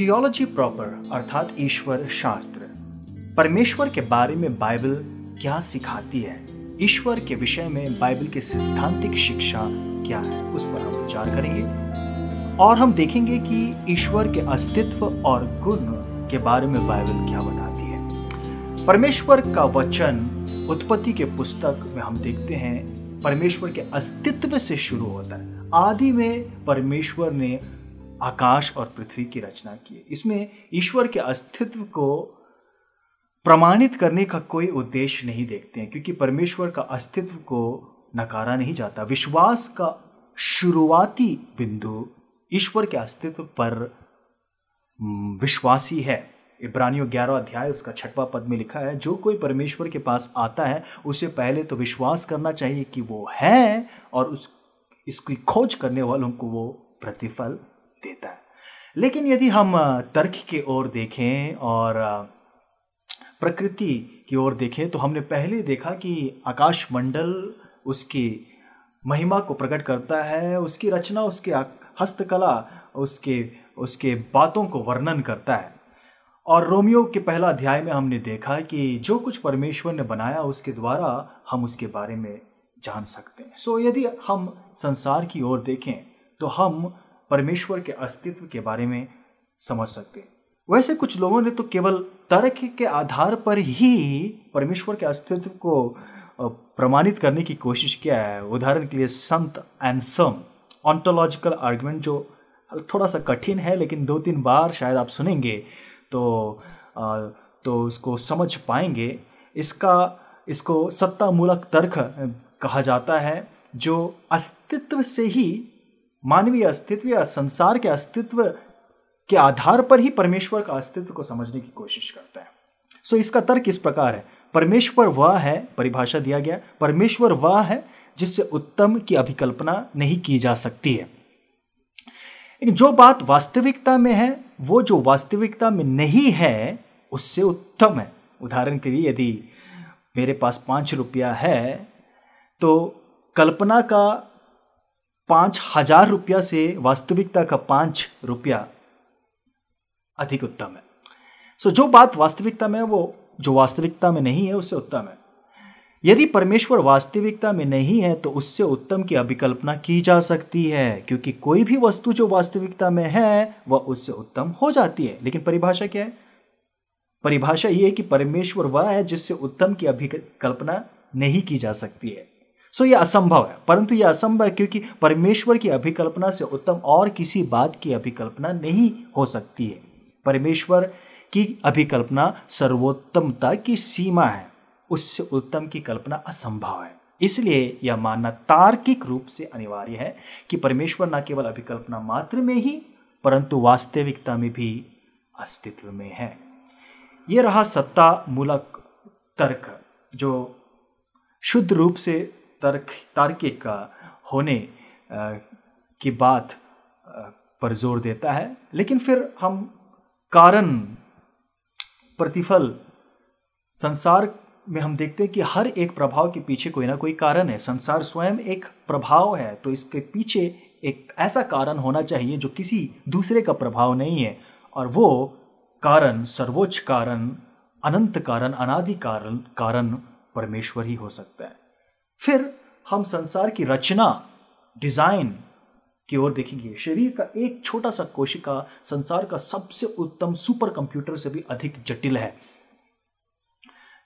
Theology proper अर्थात ईश्वर शास्त्र। परमेश्वर के बारे में बाइबल क्या सिखाती है? ईश्वर के विषय में बाइबल की सिद्धांतिक शिक्षा क्या है? उस पर हम विचार करेंगे। और हम देखेंगे कि ईश्वर के अस्तित्व और गुण के बारे में बाइबल क्या बताती है। परमेश्वर का वचन उत्पत्ति के पुस्तक में हम देखते हैं, परमेश्वर के अस्तित्व से शुरू होता है। आदि में परमेश्वर ने आकाश और पृथ्वी की रचना की है। इसमें ईश्वर के अस्तित्व को प्रमाणित करने का कोई उद्देश्य नहीं देखते हैं, क्योंकि परमेश्वर का अस्तित्व को नकारा नहीं जाता। विश्वास का शुरुआती बिंदु ईश्वर के अस्तित्व पर विश्वासी है। इब्रानियों ग्यारह अध्याय, उसका छठवा पद में लिखा है, जो कोई परमेश्वर के पास आता है, उसे पहले तो विश्वास करना चाहिए कि वो है, और उस, इसकी खोज करने वालों को वो प्रतिफल देता है। लेकिन यदि हम तर्क की ओर देखें और प्रकृति की ओर देखें तो हमने पहले देखा कि आकाश मंडल उसकी महिमा को प्रकट करता है, उसकी रचना, उसके हस्तकला, उसके उसके बातों को वर्णन करता है। और रोमियो के पहला अध्याय में हमने देखा कि जो कुछ परमेश्वर ने बनाया, उसके द्वारा हम उसके बारे में जान सकते हैं। सो यदि हम संसार की ओर देखें तो हम परमेश्वर के अस्तित्व के बारे में समझ सकते हैं। वैसे कुछ लोगों ने तो केवल तर्क के आधार पर ही परमेश्वर के अस्तित्व को प्रमाणित करने की कोशिश किया है। उदाहरण के लिए संत एंसम ऑन्टोलॉजिकल आर्गुमेंट जो थोड़ा सा कठिन है, लेकिन दो तीन बार शायद आप सुनेंगे तो तो इसको समझ पाएँगे। इसका, इसको सत्ता मूलक तर्क कहा जाता है, जो अस्तित्व से ही मानवीय अस्तित्व या संसार के अस्तित्व के आधार पर ही परमेश्वर का अस्तित्व को समझने की कोशिश करता है। सो so, इसका तर्क इस प्रकार है। परमेश्वर वह है परिभाषा दिया गया परमेश्वर वह है जिससे उत्तम की अभिकल्पना नहीं की जा सकती है। जो बात वास्तविकता में है वो जो वास्तविकता में नहीं है उससे उत्तम है। उदाहरण के लिए यदि मेरे पास पाँच रुपया है तो कल्पना का पाँच हज़ार रुपया से वास्तविकता का पाँच रुपया अधिक उत्तम है। सो जो बात वास्तविकता में वो जो वास्तविकता में नहीं है, उससे उत्तम है। यदि परमेश्वर वास्तविकता में नहीं है तो उससे उत्तम की अभिकल्पना की जा सकती है, क्योंकि कोई भी वस्तु जो वास्तविकता में है, वह उससे उत्तम हो जाती है। लेकिन परिभाषा क्या है? परिभाषा यह है कि परमेश्वर वह है जिससे उत्तम की अभिकल्पना नहीं की जा सकती है। सो यह असंभव है। परंतु यह असंभव है क्योंकि परमेश्वर की अभिकल्पना से उत्तम और किसी बात की अभिकल्पना नहीं हो सकती है। परमेश्वर की अभिकल्पना सर्वोत्तमता की सीमा है। उससे उत्तम की कल्पना असंभव है। इसलिए यह मानना तार्किक रूप से अनिवार्य है कि परमेश्वर न केवल अभिकल्पना मात्र में ही, परंतु वास्तविकता में भी अस्तित्व में है। यह रहा सत्ता मूलक तर्क, जो शुद्ध रूप से तर्क, तार्किक होने की बात पर ज़ोर देता है। लेकिन फिर हम कारण, प्रतिफल, संसार में हम देखते हैं कि हर एक प्रभाव के पीछे कोई ना कोई कारण है। संसार स्वयं एक प्रभाव है तो इसके पीछे एक ऐसा कारण होना चाहिए जो किसी दूसरे का प्रभाव नहीं है। और वो कारण, सर्वोच्च कारण, अनंत कारण, अनादि कारण कारण परमेश्वर ही हो सकता है। फिर हम संसार की रचना, डिज़ाइन की ओर देखेंगे। शरीर का एक छोटा सा कोशिका संसार का सबसे उत्तम सुपर कंप्यूटर से भी अधिक जटिल है।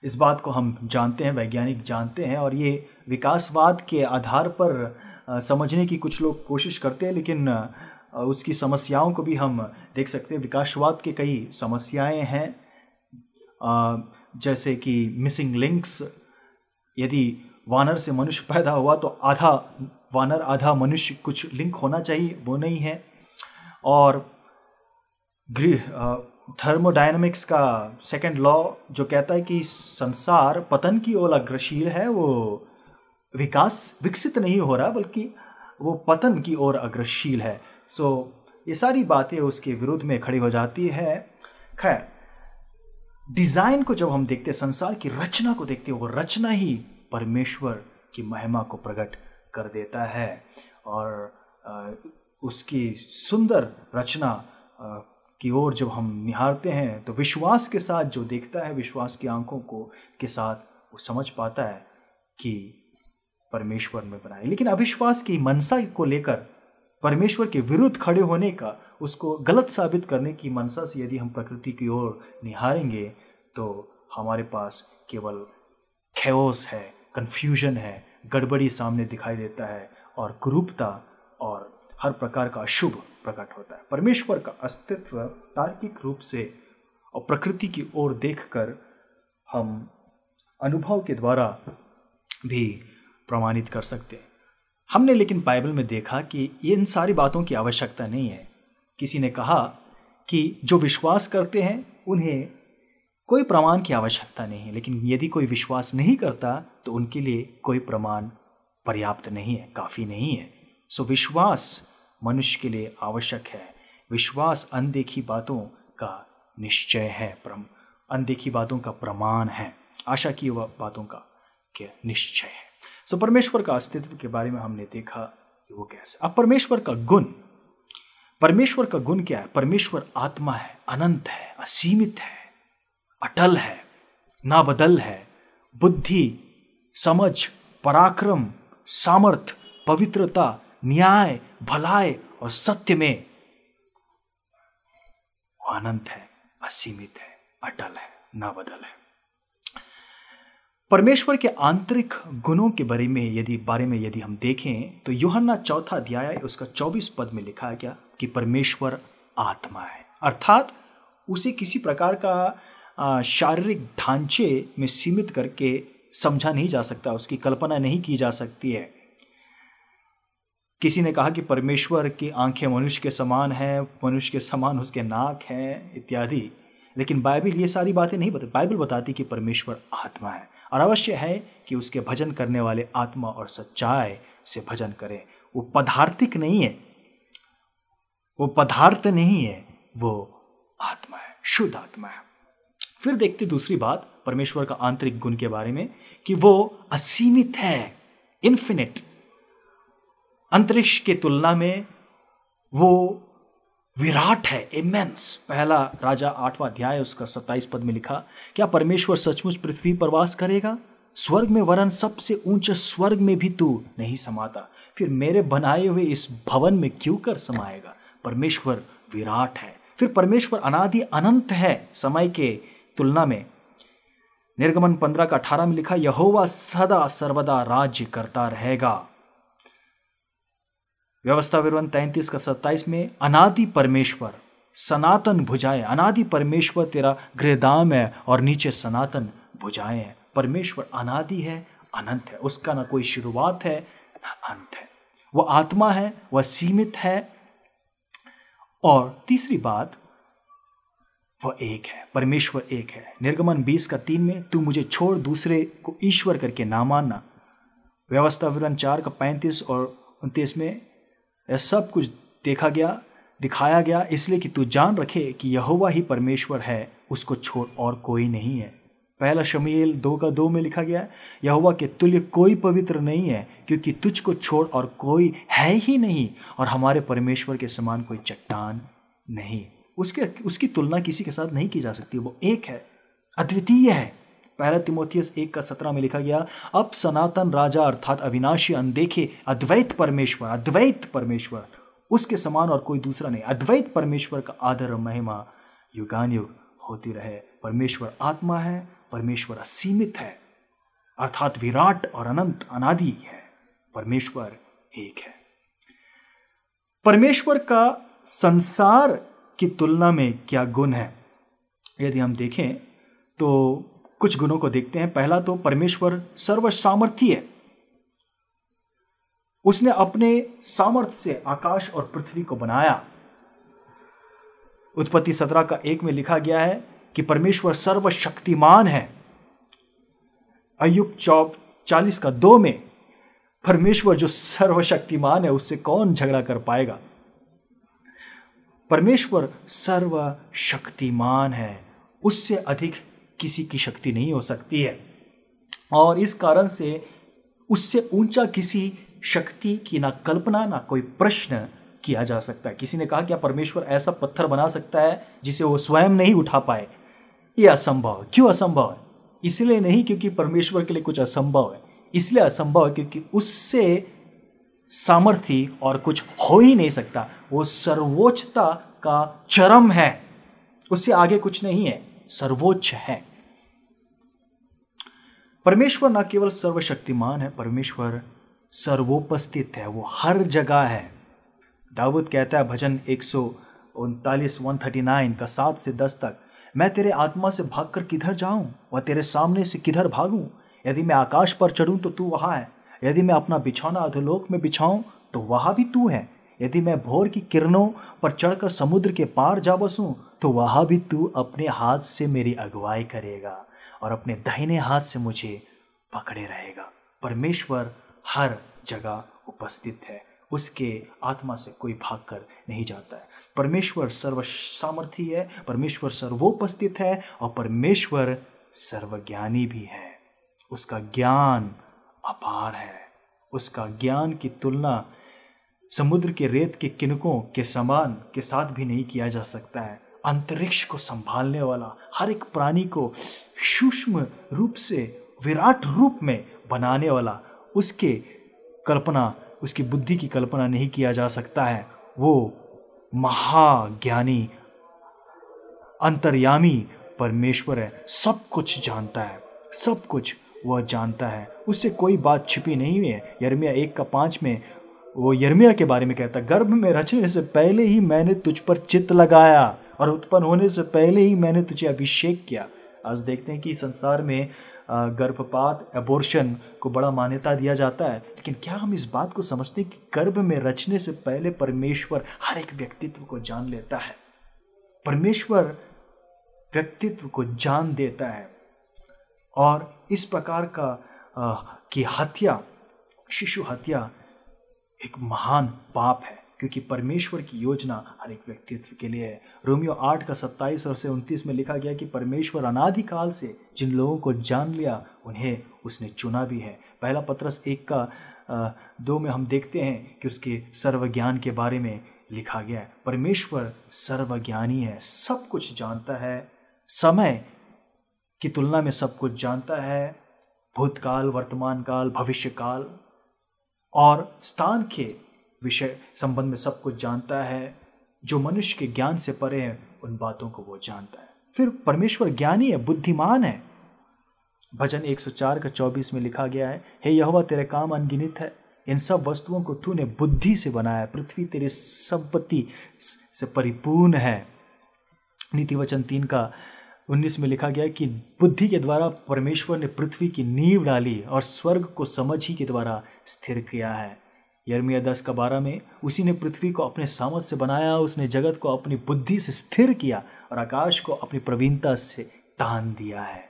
इस बात को हम जानते हैं, वैज्ञानिक जानते हैं और ये विकासवाद के आधार पर समझने की कुछ लोग कोशिश करते हैं, लेकिन उसकी समस्याओं को भी हम देख सकते हैं। विकासवाद के कई समस्याएँ हैं। जैसे कि मिसिंग लिंक्स, यदि वानर से मनुष्य पैदा हुआ तो आधा वानर आधा मनुष्य कुछ लिंक होना चाहिए वो नहीं है। और थर्मोडायनामिक्स का सेकंड लॉ जो कहता है कि संसार पतन की ओर अग्रशील है वो विकास विकसित नहीं हो रहा बल्कि वो पतन की ओर अग्रशील है। सो so, ये सारी बातें उसके विरुद्ध में खड़ी हो जाती है। खैर डिज़ाइन को जब हम देखते हैं संसार की रचना को देखते हैं वो रचना ही परमेश्वर की महिमा को प्रकट कर देता है और उसकी सुंदर रचना की ओर जब हम निहारते हैं तो विश्वास के साथ जो देखता है, विश्वास की आँखों को, के साथ वो समझ पाता है कि परमेश्वर में बनाए लेकिन अविश्वास की मनसा को लेकर, परमेश्वर के विरुद्ध खड़े होने का, उसको गलत साबित करने की मनसा से यदि हम प्रकृति की ओर निहारेंगे तो हमारे पास केवल खेओस है। कन्फ्यूज़न है, गड़बड़ी सामने दिखाई देता है और कुरूपता और हर प्रकार का अशुभ प्रकट होता है। परमेश्वर का अस्तित्व तार्किक रूप से और प्रकृति की ओर देखकर हम अनुभव के द्वारा भी प्रमाणित कर सकते हैं। हमने लेकिन बाइबल में देखा कि इन सारी बातों की आवश्यकता नहीं है। किसी ने कहा कि जो विश्वास करते हैं, उन्हें कोई प्रमाण की आवश्यकता नहीं है, लेकिन यदि कोई विश्वास नहीं करता तो उनके लिए कोई प्रमाण पर्याप्त नहीं है, काफ़ी नहीं है। सो विश्वास मनुष्य के लिए आवश्यक है। विश्वास अनदेखी बातों का निश्चय है अनदेखी बातों का प्रमाण है। आशा की बातों का निश्चय है। सो परमेश्वर का अस्तित्व के बारे में हमने देखा कि वो कैसे। अब परमेश्वर का गुण, परमेश्वर का गुण क्या है? परमेश्वर आत्मा है, अनंत है, असीमित है। अटल है नाबदल है। बुद्धि, समझ, पराक्रम, सामर्थ, पवित्रता, न्याय, भलाई और सत्य में अनंत है, असीमित है, अटल है नाबदल है। परमेश्वर के आंतरिक गुणों के बारे में यदि, बारे में यदि हम देखें तो योहन्ना चौथा अध्याय उसका चौबीस पद में लिखा है क्या? कि परमेश्वर आत्मा है। अर्थात, उसे किसी प्रकार का शारीरिक ढांचे में सीमित करके समझा नहीं जा सकता, उसकी कल्पना नहीं की जा सकती है। किसी ने कहा कि परमेश्वर की आँखें मनुष्य के समान है, मनुष्य के समान उसके नाक है, इत्यादि। लेकिन बाइबल ये सारी बातें नहीं बता, बाइबल बताती कि परमेश्वर आत्मा है और अवश्य है कि उसके भजन करने वाले आत्मा और सच्चाई से भजन करें। वो पदार्थिक नहीं है। वो पदार्थ नहीं है, वो आत्मा है, शुद्ध आत्मा है। फिर देखते दूसरी बात, परमेश्वर का आंतरिक गुण के बारे में, कि वो असीमित है इन्फिनिट अंतरिक्ष की तुलना में वो विराट है इमेंस पहला राजा आठवां अध्याय, उसका सत्ताईस पद में लिखा, क्या परमेश्वर सचमुच पृथ्वी पर वास करेगा? स्वर्ग में वरन सबसे ऊँचे स्वर्ग में भी तू नहीं समाता। फिर मेरे बनाए हुए इस भवन में क्यों कर समाएगा? परमेश्वर विराट है। फिर परमेश्वर अनादि अनंत है, समय के तुलना में निर्गमन पंद्रह का अठारह में लिखा, यहोवा सदा सर्वदा राज्य करता रहेगा। व्यवस्था विवरण तैंतीस का सत्ताईस में, अनादि परमेश्वर, सनातन भुजाएँ, अनादि परमेश्वर तेरा गृहदाम है और नीचे सनातन भुजाएँ हैं। परमेश्वर अनादि है, अनंत है। उसका ना कोई शुरुआत है, ना अंत है। वह आत्मा है, वह सीमित है। और तीसरी बात वह एक है, परमेश्वर एक है। निर्गमन बीस का तीन में, तू मुझे छोड़, दूसरे को ईश्वर करके ना मानना। व्यवस्था विवरण चार का पैंतीस और उनतीस में, यह सब कुछ देखा गया, दिखाया गया, इसलिए कि तू जान रखे कि यहोवा ही परमेश्वर है, उसको छोड़ और कोई नहीं है। पहला शमील दो का दो में लिखा गया, यहोवा के तुल्य कोई पवित्र नहीं है, क्योंकि तुझको छोड़ और कोई है ही नहीं, और हमारे परमेश्वर के समान कोई चट्टान नहीं। उसके, उसकी तुलना किसी के साथ नहीं की जा सकती। वो एक है, अद्वितीय है। पहला तिमोथियस एक का सत्रह में लिखा गया, अब सनातन राजा अर्थात अविनाशी अनदेखे अद्वैत परमेश्वर अद्वैत परमेश्वर, उसके समान और कोई दूसरा नहीं। अद्वैत परमेश्वर का आदर महिमा युगान युग होती रहे। परमेश्वर आत्मा है, परमेश्वर असीमित है, अर्थात विराट और अनंत, अनादि है। परमेश्वर एक है। परमेश्वर का संसार की तुलना में क्या गुण है? यदि हम देखें तो कुछ गुणों को देखते हैं। पहला तो परमेश्वर सर्व सामर्थ्य है। उसने अपने सामर्थ्य से आकाश और पृथ्वी को बनाया। उत्पत्ति सत्रह का एक में लिखा गया है कि परमेश्वर सर्वशक्तिमान है। अयुब चौप चालीस का दो में, परमेश्वर जो सर्वशक्तिमान है, उससे कौन झगड़ा कर पाएगा? परमेश्वर सर्वशक्तिमान है। उससे अधिक किसी की शक्ति नहीं हो सकती है। और इस कारण से उससे ऊँचा किसी शक्ति की ना कल्पना, ना कोई प्रश्न किया जा सकता है। किसी ने कहा क्या परमेश्वर ऐसा पत्थर बना सकता है जिसे वो स्वयं नहीं उठा पाए। ये असंभव क्यों असंभव है? इसलिए नहीं क्योंकि परमेश्वर के लिए कुछ असंभव है। इसलिए असंभव है क्योंकि उससे सामर्थ्य और कुछ हो ही नहीं सकता। वो सर्वोच्चता का चरम है। उससे आगे कुछ नहीं है। सर्वोच्च है। परमेश्वर न केवल सर्वशक्तिमान है, परमेश्वर सर्वोपस्थित है। वो हर जगह है। दाऊद कहता है, भजन एक सौ उनतालीस वन थर्टी नाइन का सात से दस तक, मैं तेरे आत्मा से भागकर किधर जाऊँ वह तेरे सामने से किधर भागूं? यदि मैं आकाश पर चढ़ूं तो तू वहाँ है। यदि मैं अपना बिछौना अधोलोक में बिछाऊं तो वहाँ भी तू है। यदि मैं भोर की किरणों पर चढ़कर समुद्र के पार जा बसूं तो वहाँ भी तू अपने हाथ से मेरी अगुवाई करेगा और अपने दाहिने हाथ से मुझे पकड़े रहेगा। परमेश्वर हर जगह उपस्थित है। उसके आत्मा से कोई भागकर नहीं जाता है। परमेश्वर सर्व सामर्थी है, परमेश्वर सर्वोपस्थित है और परमेश्वर सर्वज्ञानी भी है। उसका ज्ञान अपार है। उसका ज्ञान की तुलना समुद्र के रेत के किनकों के समान के साथ भी नहीं किया जा सकता है। अंतरिक्ष को संभालने वाला हर एक प्राणी को सूक्ष्म रूप से, विराट रूप में बनाने वाला उसके कल्पना, उसकी बुद्धि की कल्पना नहीं किया जा सकता है। वो महाज्ञानी, अंतर्यामी परमेश्वर है। सब कुछ जानता है। सब कुछ वह जानता है। उससे कोई बात छिपी नहीं है। यर्मिया एक का पाँच में वो यर्मिया के बारे में कहता, गर्भ में रचने से पहले ही मैंने तुझ पर चित्त लगाया और उत्पन्न होने से पहले ही मैंने तुझे अभिषेक किया। आज देखते हैं कि संसार में गर्भपात एबोर्शन को बड़ा मान्यता दिया जाता है। लेकिन क्या हम इस बात को समझते हैं कि गर्भ में रचने से पहले परमेश्वर हर एक व्यक्तित्व को जान लेता है? परमेश्वर व्यक्तित्व को जान देता है। और इस प्रकार का आ, की हत्या शिशु हत्या एक महान पाप है क्योंकि परमेश्वर की योजना हर एक व्यक्तित्व के लिए है। रोमियो आठ का सत्ताईस और से उनतीस में लिखा गया कि परमेश्वर अनादिकाल से जिन लोगों को जान लिया उन्हें उसने चुना भी है। पहला पत्रस एक का दो में हम देखते हैं कि उसके सर्वज्ञान के बारे में लिखा गया है। परमेश्वर सर्वज्ञानी है सब कुछ जानता है। समय की तुलना में सब कुछ जानता है, भूतकाल वर्तमान काल भविष्य काल और स्थान के विषय संबंध में सब कुछ जानता है, जो मनुष्य के ज्ञान से परे हैं, उन बातों को वो जानता है। फिर परमेश्वर ज्ञानी है, बुद्धिमान है। भजन 104 का 24 में लिखा गया है, हे यहोवा, तेरे काम अनगिनित है। इन सब वस्तुओं को तूने बुद्धि से बनाया पृथ्वी तेरी संपत्ति से परिपूर्ण है। नीति वचन तीन का उन्नीस में लिखा गया कि बुद्धि के द्वारा परमेश्वर ने पृथ्वी की नींव डाली और स्वर्ग को समझ ही के द्वारा स्थिर किया है। यर्मिया दस का बारह में, उसी ने पृथ्वी को अपने सामर्थ से बनाया, उसने जगत को अपनी बुद्धि से स्थिर किया और आकाश को अपनी प्रवीणता से तान दिया है।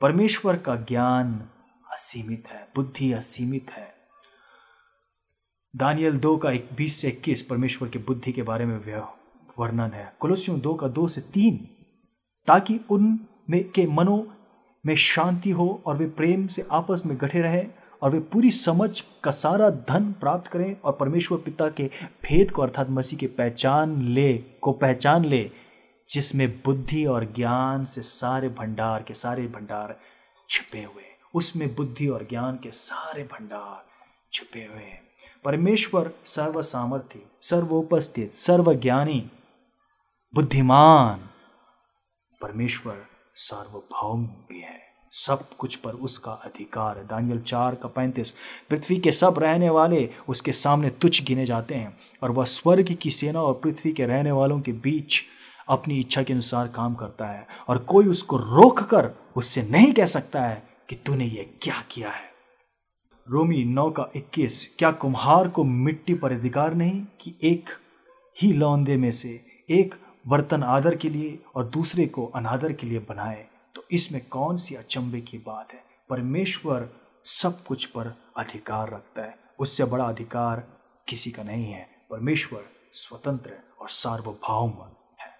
परमेश्वर का ज्ञान असीमित है, बुद्धि असीमित है। दानियल दो का एक, बीस से इक्कीस, परमेश्वर की बुद्धि के बारे में वर्णन है। कुलसियों दो का दो से तीन ताकि उन में के मनों में शांति हो और वे प्रेम से आपस में गठे रहें और वे पूरी समझ का सारा धन प्राप्त करें और परमेश्वर पिता के भेद को अर्थात मसीह के पहचान ले, को पहचान ले, जिसमें बुद्धि और ज्ञान से सारे भंडार के सारे भंडार छिपे हुए उसमें बुद्धि और ज्ञान के सारे भंडार छिपे हुए हैं। परमेश्वर सर्व सामर्थ्य सर्वोपस्थित, सर्वज्ञानी, बुद्धिमान परमेश्वर सार्वभौम भी है। सब कुछ पर उसका अधिकार है। दानियल चार का पैंतीस, पृथ्वी के सब रहने वाले उसके सामने तुच्छ गिने जाते हैं और वह स्वर्ग की सेना और पृथ्वी के रहने वालों के बीच अपनी इच्छा के अनुसार काम करता है और कोई उसको रोक कर उससे नहीं कह सकता है कि तूने ये क्या किया है। रोमी नौ का इक्कीस, क्या कुम्हार को मिट्टी पर अधिकार नहीं कि एक ही लौंदे में से एक बर्तन आदर के लिए और दूसरे को अनादर के लिए बनाए तो इसमें कौन सी अचंबे की बात है? परमेश्वर सब कुछ पर अधिकार रखता है। उससे बड़ा अधिकार किसी का नहीं है। परमेश्वर स्वतंत्र और सार्वभौम है।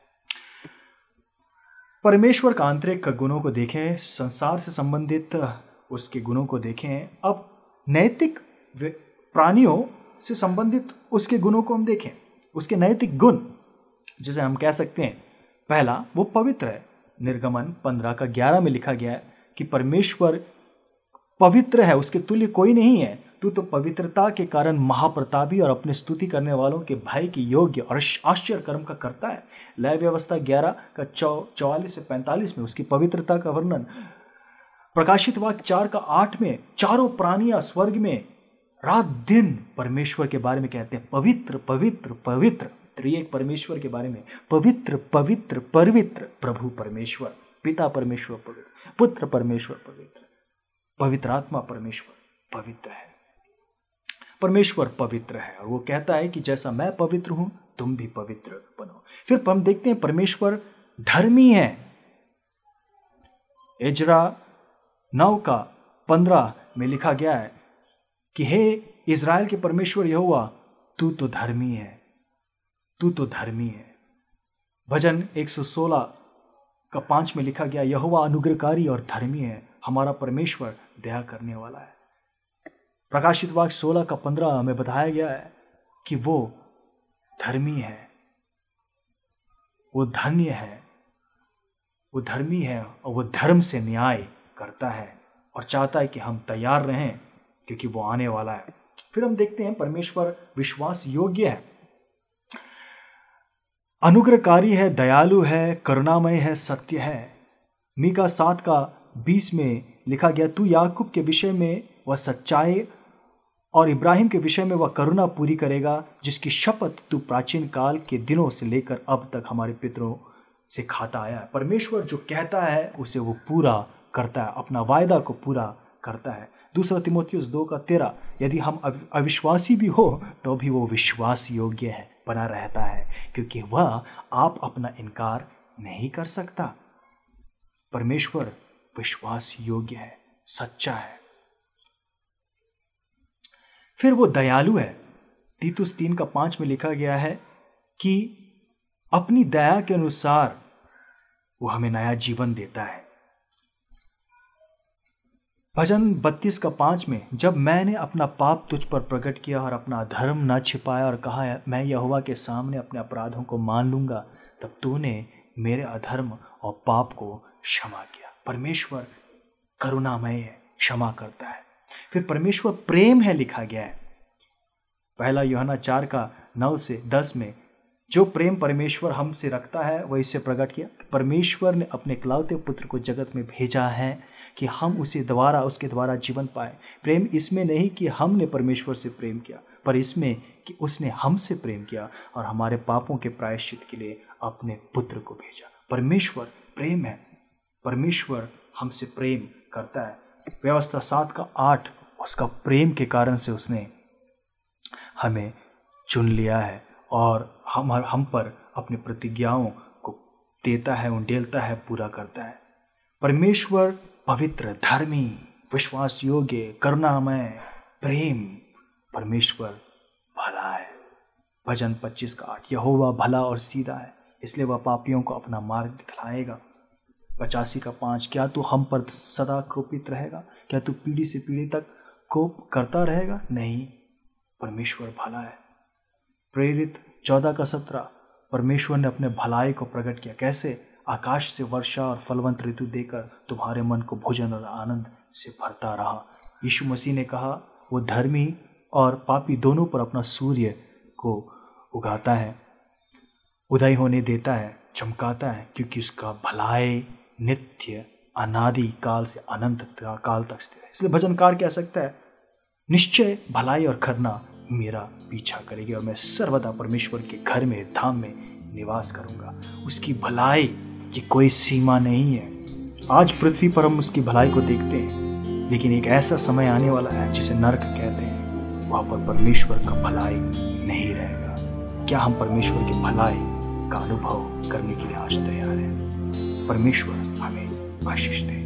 परमेश्वर का आंतरिक गुणों को देखें, संसार से संबंधित उसके गुणों को देखें। अब नैतिक प्राणियों से संबंधित उसके गुणों को हम देखें। उसके नैतिक गुण जिसे हम कह सकते हैं। पहला, वो पवित्र है। निर्गमन पंद्रह का ग्यारह में लिखा गया है कि परमेश्वर पवित्र है, उसके तुल्य कोई नहीं है। तू तो पवित्रता के कारण महाप्रतापी और अपने स्तुति करने वालों के भाई की योग्य और आश्चर्य कर्म का करता है। लय व्यवस्था ग्यारह का चौ चौवालीस से पैंतालीस में उसकी पवित्रता का वर्णन। प्रकाशित वाक्य चार का आठ में, चारों प्राणियाँ स्वर्ग में, रात दिन परमेश्वर के बारे में कहते हैं। पवित्र पवित्र पवित्र। त्रिएक परमेश्वर के बारे में, पवित्र पवित्र पवित्र प्रभु परमेश्वर, पिता परमेश्वर पवित्र, पुत्र परमेश्वर पवित्र पवित्र आत्मा परमेश्वर पवित्र है। परमेश्वर पवित्र है और वो कहता है कि जैसा मैं पवित्र हूँ, तुम भी पवित्र बनो। फिर हम देखते हैं परमेश्वर धर्मी है। एजरा नौ का पंद्रह में लिखा गया है कि, हे इज़राइल के परमेश्वर यहोवा, तू तो धर्मी है। तू तो धर्मी है। भजन 116 का पाँच में लिखा गया, यहोवा अनुग्रहकारी और धर्मी है, हमारा परमेश्वर दया करने वाला है। प्रकाशित वाक सोलह का पंद्रह में बताया गया है कि वो धर्मी है, वो धन्य है, वो धर्मी है और वो धर्म से न्याय करता है और चाहता है कि हम तैयार रहें, क्योंकि वो आने वाला है। फिर हम देखते हैं, परमेश्वर विश्वास योग्य है। अनुग्रहकारी है, दयालु है, करुणामय है, सत्य है। मीका सात का बीस में लिखा गया, तू याकूब के विषय में वह सच्चाई और इब्राहिम के विषय में वह करुणा पूरी करेगा, जिसकी शपथ तू प्राचीन काल के दिनों से लेकर अब तक हमारे पितरों से खाता आया है। परमेश्वर जो कहता है, उसे वो पूरा करता है, अपना वायदा को पूरा करता है। दूसरा तिमोथियस दो का तेरा यदि हम अविश्वासी भी हो तो भी वो विश्वास योग्य है। बना रहता है, क्योंकि वह आप अपना इनकार नहीं कर सकता। परमेश्वर विश्वास योग्य है, सच्चा है। फिर वो दयालु है। तीतुस तीन का पाँच में लिखा गया है कि अपनी दया के अनुसार वो हमें नया जीवन देता है। भजन बत्तीस का पाँच में, जब मैंने अपना पाप तुझ पर प्रकट किया और अपना धर्म न छिपाया और कहा, मैं यहोवा के सामने अपने अपराधों को मान लूँगा, तब तूने मेरे अधर्म और पाप को क्षमा किया। परमेश्वर करुणामय है, क्षमा करता है। फिर परमेश्वर प्रेम है लिखा गया है। पहला योहना चार का नौ से दस में, जो प्रेम परमेश्वर हमसे रखता है, वह इससे प्रकट किया, परमेश्वर ने अपने कलावते पुत्र को जगत में भेजा है कि हम उसे द्वारा उसके द्वारा जीवन पाए। प्रेम इसमें नहीं कि हमने परमेश्वर से प्रेम किया, पर इसमें कि उसने हमसे प्रेम किया और हमारे पापों के प्रायश्चित के लिए अपने पुत्र को भेजा। परमेश्वर प्रेम है। परमेश्वर हमसे प्रेम करता है। व्यवस्था सात का आठ, उसका प्रेम के कारण से उसने हमें चुन लिया है और हम हम पर अपनी प्रतिज्ञाओं को देता है, उंडेलता है, पूरा करता है। परमेश्वर पवित्र, धर्मी, विश्वास योग्य, करुणामय, प्रेम परमेश्वर भला है। भजन पच्चीस का आठ, यहोवा भला और सीधा है, इसलिए वह पापियों को अपना मार्ग दिखलाएगा। पचासी का पाँच, क्या तू हम पर सदा क्रोपित रहेगा? क्या तू पीढ़ी से पीढ़ी तक कोप करता रहेगा? नहीं, परमेश्वर भला है। प्रेरित, चौदह का सत्रह, परमेश्वर ने अपने भलाई को प्रकट किया। कैसे? आकाश से वर्षा और फलवंत ऋतु देकर तुम्हारे मन को भोजन और आनंद से भरता रहा। यीशु मसीह ने कहा, वो धर्मी और पापी दोनों पर अपना सूर्य को उगाता है, उदय होने देता है, चमकाता है, क्योंकि उसका भलाई नित्य अनादि काल से अनंत काल तक स्थिर है। इसलिए भजनकार कह सकता है, निश्चय भलाई और खरना मेरा पीछा करेगी और मैं सर्वदा परमेश्वर के घर में, धाम में निवास करूँगा। उसकी भलाई की कोई सीमा नहीं है। आज पृथ्वी पर हम उसकी भलाई को देखते हैं, लेकिन एक ऐसा समय आने वाला है जिसे नर्क कहते हैं। वहाँ पर परमेश्वर का भलाई नहीं रहेगा। क्या हम परमेश्वर की भलाई का अनुभव करने के लिए आज तैयार हैं? परमेश्वर हमें आशीष दे।